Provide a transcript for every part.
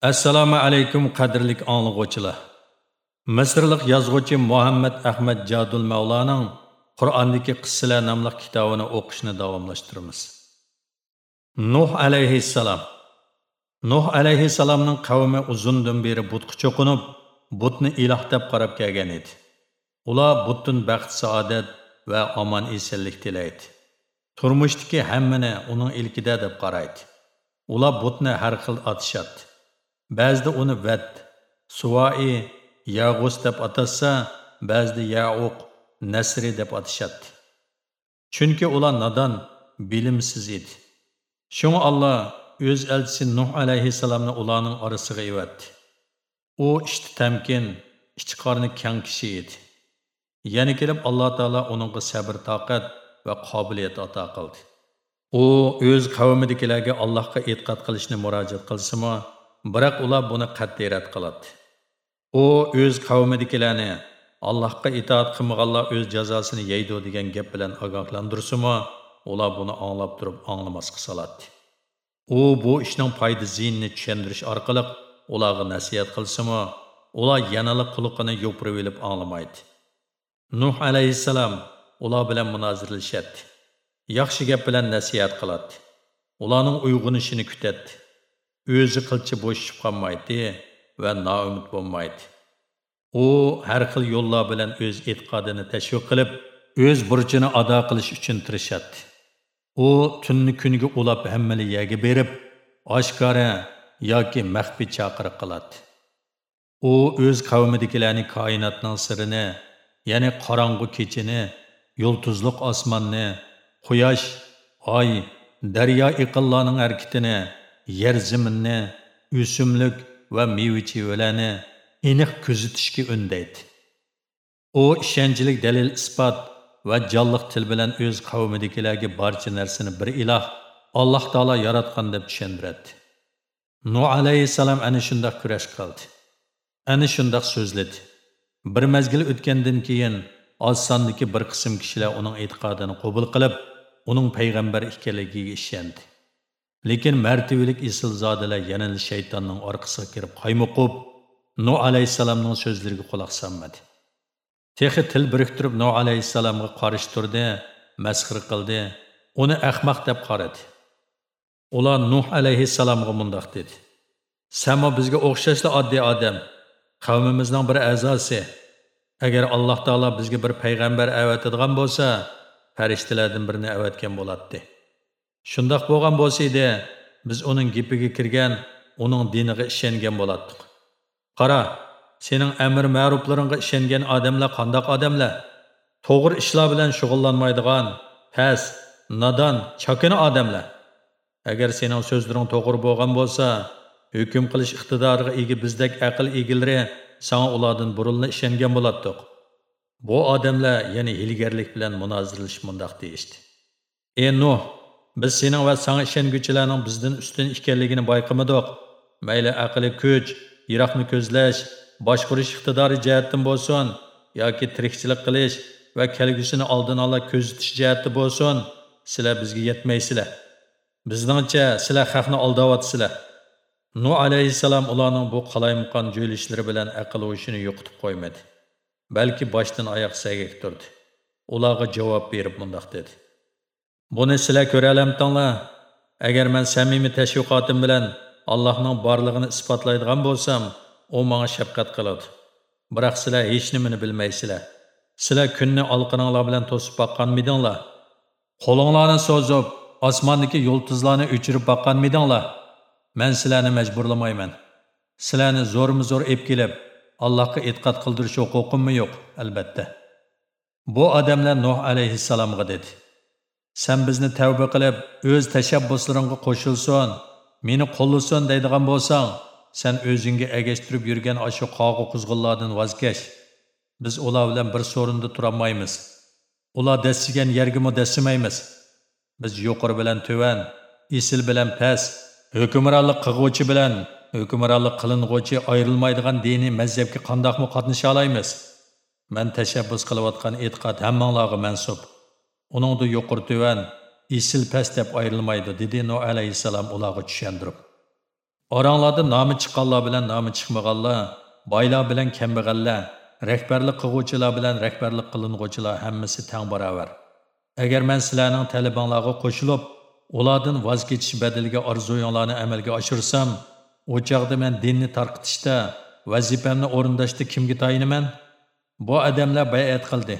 Assalomu alaykum qadrli anglag'uvchilar. Misrlik yozuvchi Muhammad Ahmad Jadul Mavlaning Qur'ondagi qissalar nomli kitobini o'qishni davomlashtiramiz. Nuh alayhissalom Nuh alayhissalomning qavmi uzundan beri butga cho'qinib, butni iloh deb qarab kelgan edi. Ular butun baxt saodat va omon esonlik tilaydi. Turmushdagi hammani uning ilkida deb qaraydi. Ular butni har xil otishadi Ba'zida uni Vat, Suvai, Yag'us deb atasa, ba'zida Ya'uq, Nasri deb atashadi. Chunki ular nodon, bilimsiz edi. Shunga Alloh o'z elchisi Nuh alayhissalomni ularning orasiga evatdi. U ishti tamkin, ichi kang kishi edi. Yana kelib Alloh taolo uningga sabr toqat va qobiliyat ato qildi. U o'z qavmidagilarga Allohga e'tiqod qilishni murojaat qilsa-mu, biroq ular buni qat'iy rad qiladi. U o'z qavmidagilarni Allohga itoat qilmaganlar o'z jazosini yeydi degan gap bilan ogohlantirsa-mu, ular buni anglab turib anglamasqa soladi. U bu ishning foyda ziyinini tushuntirish orqali ularga nasihat qilsa-mu, ular yanala quliqini yo'pirib olib anglamaydi. Nuh alayhissalom ular bilan munozirlashadi. Yaxshi gap bilan nasihat qiladi. Ularning uyg'onishini kutadi. O'zi qilchi bo'shib qolmaydi va noumid bo'lmaydi. U har xil yo'llar bilan o'z e'tiqodini tashviq qilib o'z burchini ado qilish uchun tirishadi. U tunni kuniga ulab hammani yaga berib oshkora yoki maxfiy chaqiriq qiladi. U o'z qavmidagilarni koinotning sirini ya'ni qorong'u kechini yulduzliq osmonni quyosh oy daryo iqillarning harakatini yer ziminni, o'simlik va meva-chevalarni aniq kuzatishga undaydi. U ishonchlik dalil isbot va jonliq til bilan o'z qavmidagilarga barcha narsani bir iloh Alloh taolo yaratgan deb tushuntiradi. Nuh alayhissalom ana shundoq kurash qildi. Ana shundoq so'zladi. Bir mazgil o'tgandan keyin oz bir qism kishilar uning e'tiqodini qabul qilib, uning payg'ambar ekanligiga ishondi. Lekin martabalik isilzodalar yana shaytonning orqasiga kirib qaymoqib nuh alayhissalomning so'zlariga quloq solmadi. Texi til biriktirib nuh alayhissalomga qarish turdi masxir qildi uni ahmoq deb qaradi ular nuh alayhissalomga mundoq dedi. Samo bizga o'xshashli oddiy odam qavmimizning bir a'zosi. Agar alloh taolo bizga bir payg'ambar avatadigan bo'lsa farishtalardan birini avatgan bo'ladi Shundoq bo'lgan bo'lsa edi, biz uning gapiga kirgan, uning diniga ishongan bo'lardik. Qara, sening amr ma'ruflaringga ishongan odamlar qandoq odamlar? To'g'ri ishlar bilan shug'ullanmaydigan, past, nodon, chakina odamlar. Agar sening so'zlaring to'g'ri bo'lgan bo'lsa, hukm qilish iqtidoriga ega bizdek aql egilari sana ulardan burunla ishongan bo'lardik. Bu odamlar yana hilgarlik bilan munozirlashib mundoq deyishdi. Ey Nuh, biz sening va sanga ishonguchilarning bizdan ustun ekanligini bayqamadik mayli aqli kuch yiroqni ko'zlash boshqarish iqtidori jihatdan bo'lsin yoki tirikchilik qilish va kelgusini oldin ola ko'zitish jihati bo'lsin sizlar bizga yetmaysizlar. Bizningcha sizlar xalqni aldayapsizlar nu alayhissalom ularning bu qalaymuqon jo'ylishlari bilan aql o'shini yo'qotib qo'ymadi balki boshdan oyoq sagak turdi. Ularga javob berib mundoq dedi. Buni sizlar ko'ra olamtinglar. Agar men samimiy tashviqotim bilan Allohning borlig'ini isbotlaydigan bo'lsam, u menga shafqat qiladi. Biroq sizlar hech nimani bilmaysizlar. Sizlar kunni olqininglar bilan to'sib boqqanmidinglar? Qo'linglarni so'zib, osmondagi yulduzlarni o'chirib boqqanmidinglar? Men sizlarni majburlamayman. Sizlarni zo'rmi-zo'r ep kelib, Allohga e'tiqod qildirish huquqimmi yo'q, albatta. Bu odamlar Nuh alayhissalomga dedi: Sen bizni tavba qilib, o'z tashabbuslaringga qo'shilsin, meni qo'llasin deydigan bo'lsang, sen o'zingga agashtirib yurgan ashu qog'i quzg'unlardan voz kech. Biz ular bilan bir so'rinda turolmaymiz. Ular dasigan yerga dasimaymiz. Biz yuqori bilan tuvan, isil bilan past, hukmronlik qilg'uvchi bilan hukmronlik qiling'uvchi ayrilmaydigan diniy mazhabga qandoqmi qatnasha olamiz? man tashabbus qilayotgan e'tiqod hammanglarga mansub. Uningda yuqori tuvan isil past deb ayrilmaydi dedi no alayhissalom ularga tushundirib Oranglarda nomi chiqqanlar bilan nomi chiqmaganlar, boylar bilan kambag'allar, rahbarlik qilguvchilar bilan rahbarlik qilinguvchilar hammasi tang barobar. Agar men sizlarning talabanglarga qo'shilib, ulardan voz kechish badaliga orzuyinglarni amalga oshirsam, u men dinni tarqitishda, vazifamni o'rindashda kimga tayinaman? Bu odamlar bay'at qildi.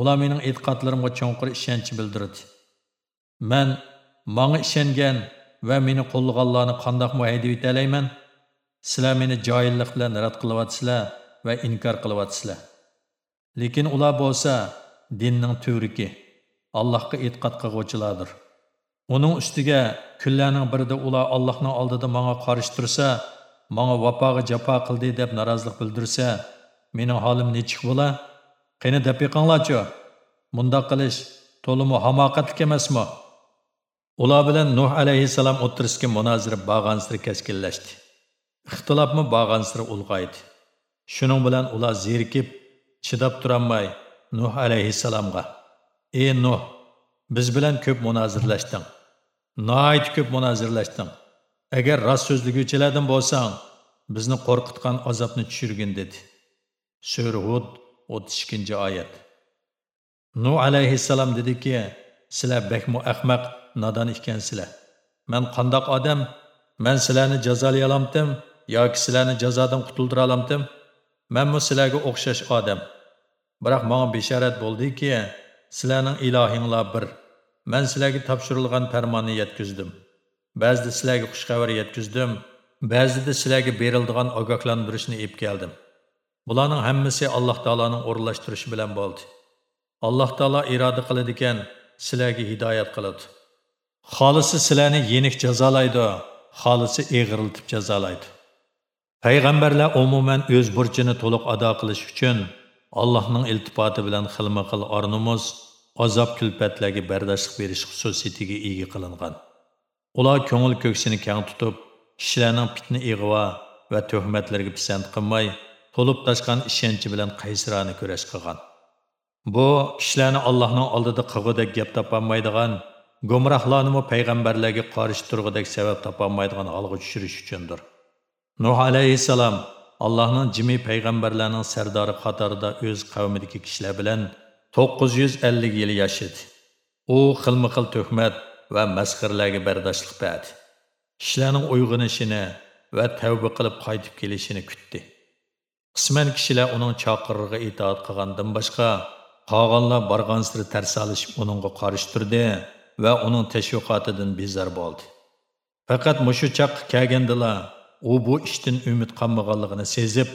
Ular mening e'tiqodlarimga chonqir ishonch bildirdi. Men manga ishongan va meni qo'llaganlarni qandoqmi haydab etalayman? Sizlar meni johillik bilan rad qilyapsizlar va inkor qilyapsizlar. Lekin ular bo'lsa dinning turiki, Allohga e'tiqod qilguvchilardir. Uning ustiga kunlarning birida ular Allohning oldida manga qarish tursa, manga vafoga jafo qildi deb norozilik bildirsa, mening holim nechik bo'la? qani deb yiqinglarchi. Mundoq qilish to'limi hamoqatlik emasmi? Ular bilan nuh alayhissalom o'ttirisga munozira bag'ansiri keskinlashdi ixtilofmi bag'ansiri ulg'aydi. Shuning bilan ular zerikib chidab turolmay nuh alayhissalomga ey nuh biz bilan ko'p munozirlashding noit ko'p munozirlashding agar rost so'zliguchilardan bo'lsang bizni qo'rqitgan azobni tushirgin dedi. Sho'rhud 32 oyat. Nu alayhissalom dediki: "Sizlar bekmu ahmaq, nodon ekansizlar. Men qandoq odam? Men sizlarni jazolay olamdim yoki sizlarni jazodan qutuldira olamdim? Men sizlarga o'xshash odam. Biroq menga besharat bo'ldiki, sizlarning ilohinglar bir. Men sizlarga topshirilgan farmonni yetkizdim. Ba'zida sizlarga xushxabar yetkizdim, ba'zida sizlarga berildigan ogohlantirishni ep keldim. Bularning hammasi Alloh taolaning o'rinlashtirishi bilan bo'ldi. Alloh taolo iroda qiladi ekan, sizlarga hidoyat qiladi. Xolisi sizlarni yenik jazolaydi, xolisi eg'riltib jazolaydi. Payg'ambarlar umuman o'z burchini to'liq ado qilish uchun Allohning iltifoti bilan xilma-xil ornumuz, azob kulfatlarga bardoshlik berish xususiyatiga ega qilingan. Ular ko'ngil ko'ksini keng tutib, kishilarning fitna ig'vo va tuhmatlarga pisand qilmay, to'lib toshgan ishonchi bilan qaysirona kurash qilgan. Bu kishilarni Allohning oldida qig'idek gap topolmaydigan gumrohlarni payg'ambarlarga qarshi turg'idek sabab topolmaydigan holga tushirish uchundir. Nuh alayhissalom Allohning jimi payg'ambarlarning sardori qatorida o'z qavmidagi kishilar bilan 950 yil yashadi. U xilma-xil tuhmat va masxirlarga bardoshlik berdi. Kishilarning uyg'onishini va tavba qilib qaytib kelishini kutdi. Qisman kishilar uning chaqirig'iga itoat qilgandan boshqa, qolganlar borgan-siri tarsalishib uningga qarish turdi. va uning tashviqotidan bezor bo'ldi. Faqat mushu chaqqa kelgandilar u bu ishdan umid qolmaganligini sezib,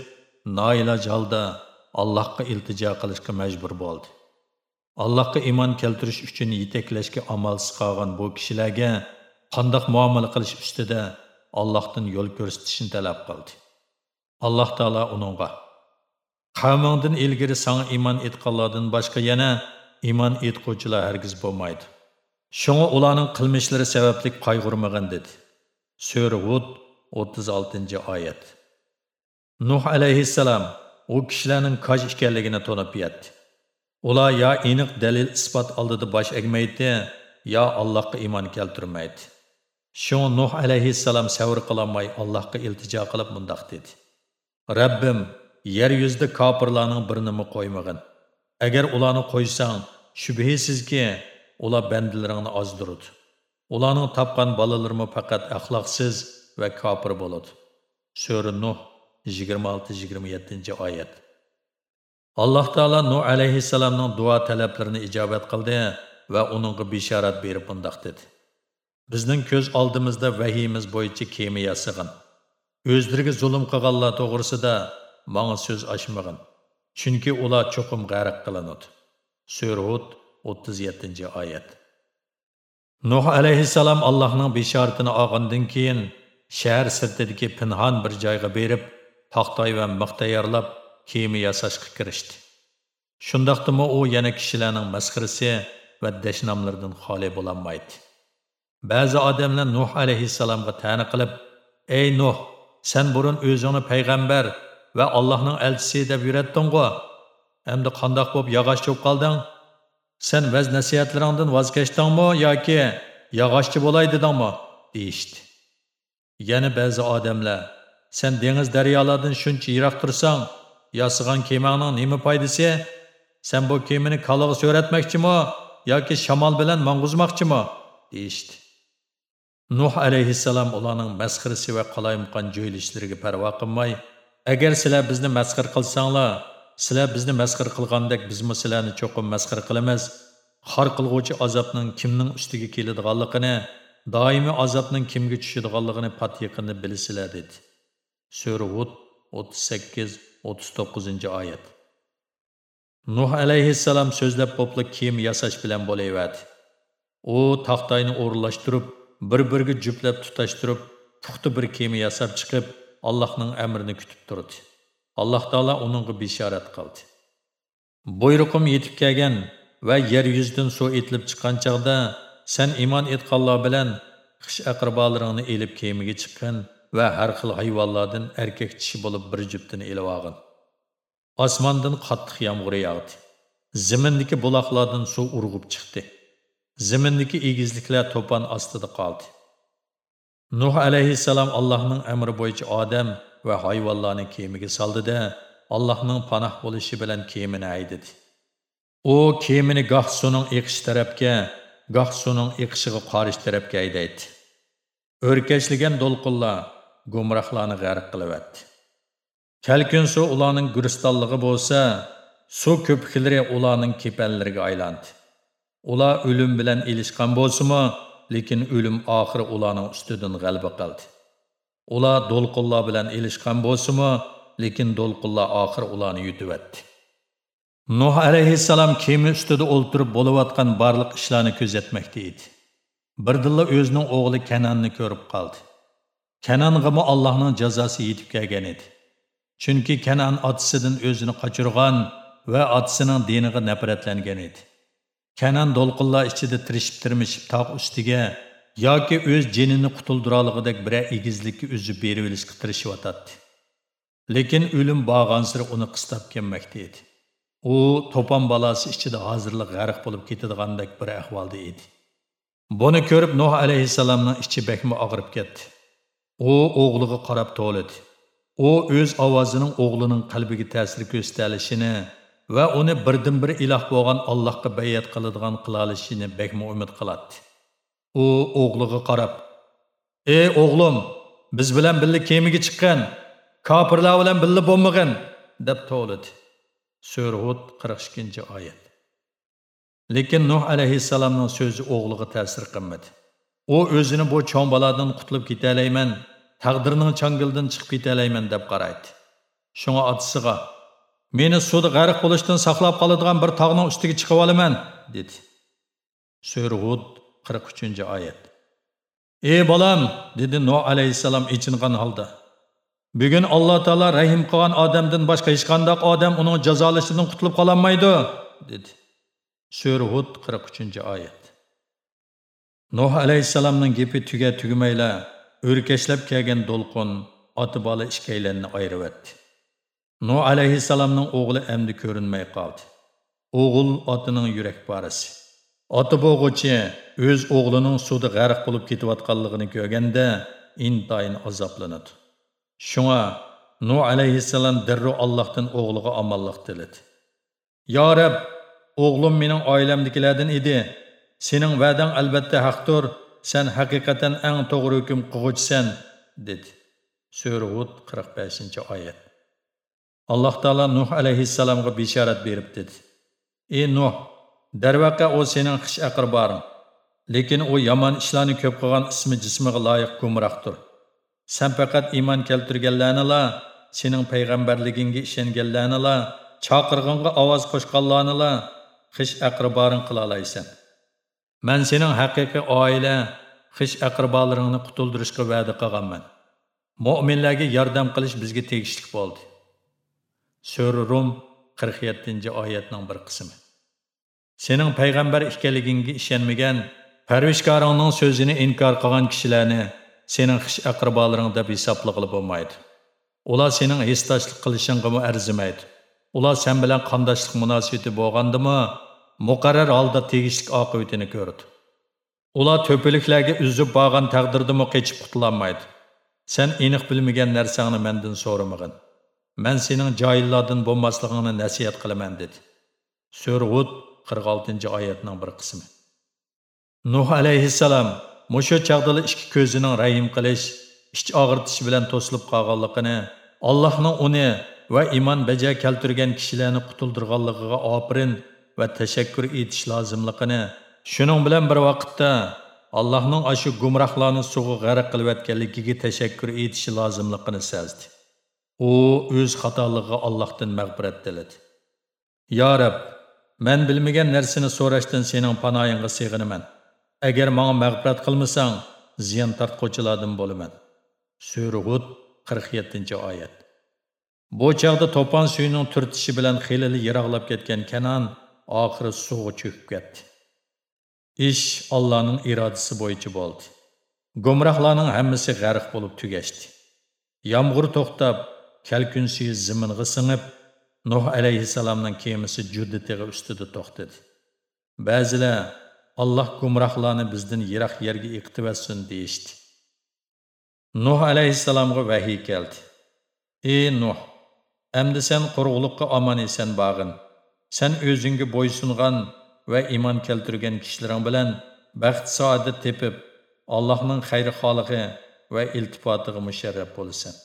noiloj holda Allohga iltijo qilishga majbur bo'ldi. Allohga iymon keltirish uchun yetaklashga amalsiz qolgan bu kishilarga qandoq muomala qilish ustida Allohdan yo'l ko'rsatishni talab qildi. Allah taolo onunğa. qavmingdan ilgari sana iymon etqanlardan boshqa yana iymon etquvchilar hargiz bo'lmaydi. Shunga ularning qilmishlari sababli qayg'urmagan dedi. Sura Hud 36-oyat. Nuh alayhissalom u kishilarning qaj ekanligini to'nib yetdi. Ular ya aniq dalil isbot oldida bosh egmaydi, yo Allohga iymon keltirmaydi. Shu Nuh alayhissalom savr qilolmay Allohga iltijo qilib mundoq dedi. Rabbim, yer yuzida kofirlarning birini qo'ymagin. Agar ularni qo'ysang, shubhisizki ular bandilaringni ozdirudi ularning topgan bolalarimi faqat axloqsiz va kofir bo'ladi sura nuh 26-27 oyat. Alloh taolo nuh alayhissalomning duo talablarini ijobat qildi va uningga bishorat berib bundoq dedi. Bizning ko'z oldimizda vahiyimiz bo'yicha kema yasig'in o'zlariga zulm qilganlar to'g'risida manga so'z ochmag'in chunki ular cho'qim g'arq qilinadi sura hud 37 oyat nuh alayhissalom allohning bishoratini olgandan keyin shahar sirtidagi pinhon bir joyga berib тақтай va mix tayyorlab kema yasashga kirishdi shundoqdimi u yana kishilarning masxirasi va dashnamlardan xoli bo'lolmaydi ba'zi odamlar nuh alayhissalomga ta'na qilib ey nuh sen burun o'zingni payg'ambar va allohning elchisi deb yuratding'u endi qandoq bo'lib yog'och cho'p qolding Sen vəz nəsihətlərindən vaz keçdinmi yoki yog'ochchi bolay dedingmi? deyishdi. yana ba'zi odamlar sen dengiz daryolardan shuncha yiroq tursang yasigan kemangning nima foydasi sen bu kemani kalaga so'ratmoqchimi yoki shamol bilan mang'uzmoqchimi deyishdi nuh alayhissalom ularning masxirisi va qalaymqon jo'yilishlariga parvo qilmay agar sizlar bizni masxir qilsanglar sizlar bizni masxir qilgandek bizmi sizlarni cho'qim masxir qilamiz? Xor qilg'uvchi azobning kimning ustiga keladiganligini doimiy azobning kimga tushadiganligini pat yaqinda bilasizlar dedi. Sura hud o'ttiz sakkiz o'ttiz to'qqizinchi oyat. Nuh alayhissalom so'zlab popli kiyim yasash bilan bo'layverdi u taxtayni o'rinlashtirib bir biriga juplab tutashtirib puxta bir kema yasab chiqib allohning amrini kutib turdi. Alloh taolo uningga bishorat qildi. Buyruqim yetib kelgan va yer yuzidan suv etilib chiqqan chog'da sen iymon etganlar bilan qish aqrabolaringni elib kemiga chiqqan va har xil hayvonlardan erkak tishi bo'lib bir juftini elib olg'in. Osmondan qattiq yomg'ir yog'di. Zimindagi buloqlardan suv urg'ib chiqdi. Zimindagi egizliklar to'pon ostida qoldi. Nuh alayhissalom allohning amri bo'yicha odam va hayvonlarni kemiga soldida allohning panoh bo'lishi bilan kemini haydadi u kemini goh suvning eqish tarafga goh suvning eqishiga qarish tarafga haydaydi o'rkashlagan do'lqinlar gumrohlarni g'arq qilyapti kalkun suv ularning guristonligi bo'lsa suv ko'piklari ularning kepanlariga aylandi. Ular o'lim bilan ilishgan bo'lsimi lekin o'lim oxiri ularning ustidan g'alaba qildi. Ular do'lqinlar bilan ilishgan bo'lsimi lekin do'lqinlar oxiri ularni yutibyotdi nuh alayhissalom kema ustida o'ltirib bo'layotgan barliq ishlarni kuzatmoqda edi. Birdilla o'zining o'g'li kanonni ko'rib qoldi. Kanong'imi allohning jazosi yetib kelgan edi. Chunki kanon otasidan o'zini qochirgan va otasining diniga nafratlangan edi. Kanon do'lqinlar ichida tirishib tirmishib tog' ustiga yoki o'z jinini qutuldirolg'idek biror egizlikka uzib berib olishga tirishyotadi lekin o'lim borgansiri uni qistab kelmakda edi. U to'pon balasi ichida hozirlik g'arq bo'lib ketadigandek bir ahvolda edi. Buni ko'rib nuh alayhissalomning ichi bakmi og'rib ketdi. U o'g'liga qarab to'lidi u o'z ovozining o'g'lining qalbiga ta'sir ko'rsatishini va uni birdan bir iloh bo'lgan allohga bayat qiladigan qilolishini bakmi umid qiladi. U o'g'liga qarab ey o'g'lim biz bilan birga kemiga chiqqan kofirlar bilan birga bo'lmag'in deb to'ladi. sura hud qirq ikkinchi oyat. Lekin nuh alayhissalomning so'zi o'g'liga ta'sir qilmadi. U o'zini bu cho'ng qutulib ketalayman taqdirning changildan chiqib ketalayman deb qaraydi. Shunga otasiga meni suvda g'arq bo'lishdan saqlab qoladigan bir tog'ning ustiga chiqib olaman dedi. Sura qirq uchinchi oyat. Ey bolam dedi nuh alayhissalom ichingan holda. Bugun alloh taolo rahim qilgan odamdan boshqa hech qanday odam uning jazolashidan qutulib qololmaydi dedi. Sura qirq uchinchi oyat. Nuh alayhissalomning gapi tuga tugamayla o'rkashlab kelgan to'lqin oti bola ikkaylanni ayrivatdi nuh alayhissalomning o'g'li endi ko'rinmay qoldi. O'g'il otining yurak parisi oti bo'g'uchi o'z o'g'lining suvda g'arq bo'lib ketayotganligini ko'rganda intayin azoblanadi. Shunga nuh alayhissalom darrov allohdan o'g'liga omonlik tiladi. Yo rab o'g'lim mening oilamdagilardan edi. Sening va'dang albatta haqdir. Sen haqiqatan eng to'g'ri hukm qilg'uchisan dedi. Sura hud qirq beshinchi oyat. Alloh taolo nuh alayhissalomga bishorat berib dedi. Ey nuh darvaqa u sening qish aqrboring. Lekin u yomon ishlarni ko'p qilgan ismi jismiga loyiq gumrohdir san faqat iymon keltirganlarnila sening payg'ambarligingga ishonganlarnila chaqirg'inga ovoz qo'shganlarnila qish aqrboring qila olaysan. Man sening haqiqiy oila qish aqrbolaringni qutuldirishga va'da qilganman. Mo'minlarga yordam qilish bizga tegishli bo'ldi. Sura rum qirq yettinchi oyatning bir qismi. Sening payg'ambar ekanligingga ishonmagan parvishkoringning so'zini inkor qilgan kishilarni sening xish aqrabolaring deb hisoblag'ili bo'lmaydi. Ular sening histoshlik qilishingga arzimaydi. Ular sen bilan qondoshlik munosabati bo'lgandimi muqarrar holda tegishli oqibatini ko'rdi ular to'piliklarga uzib borgan taqdirdimi qechib qutulolmaydi Sen aniq bilmagan narsangni mendan so'ramag'in. Men sening joyillardan bo'lmasligingni nasihat qilaman dedi. Sura Hud 46-oyatning bir qismi. Nuh alayhissalom mushu chaqdili ikki ko'zining rahim qilish, ich og'irtish bilan to'silib qolganligini, Allohning uni va iymon baja keltirgan kishilarni qutuldirganligiga oprin va tashakkur etish lozimligini, shuning bilan bir vaqtda Allohning ashu gumrohlarni suvga g'arq qilayotganligiga tashakkur etishi lozimligini sezdi. U o'z xatoligiga Allohdan mag'firat tiladi. Ya Rab, men bilmagan narsani so'rashdan sening panoyingga sig'inaman. Agar menga mag'firat qilmasang, ziyon tortquvchilardan bo'laman. Sura Hud 47-oyat. Bu chaqda to'pon suyining turtishi bilan xilili yiroqlab ketgan Kanon oxiri suvga cho'kib ketdi. Ish Allohning irodasi bo'yicha bo'ldi. Gumrohlarning hammasi g'arq bo'lib tugashdi. Yomg'ir to'xtab, kalkun ziminga singib, Nuh alayhissalomning kemasi juddatiga ustida to'xtadi. Ba'zilar Alloh gumrohlarni bizdan yiroq yerga iqtivatsin deyishdi. Nuh alayhissalomga vahiy keldi. Ey Nuh, Әмді сән құрғылыққа аман esen бағын. Сән o'zingga бойсунған va iymon keltirgan kishilaring bilan baxt saodat tepib allohning xayri xolig'i va iltifotiga musharraf bo'lasan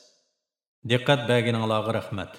diqqat berganinglarga rahmat.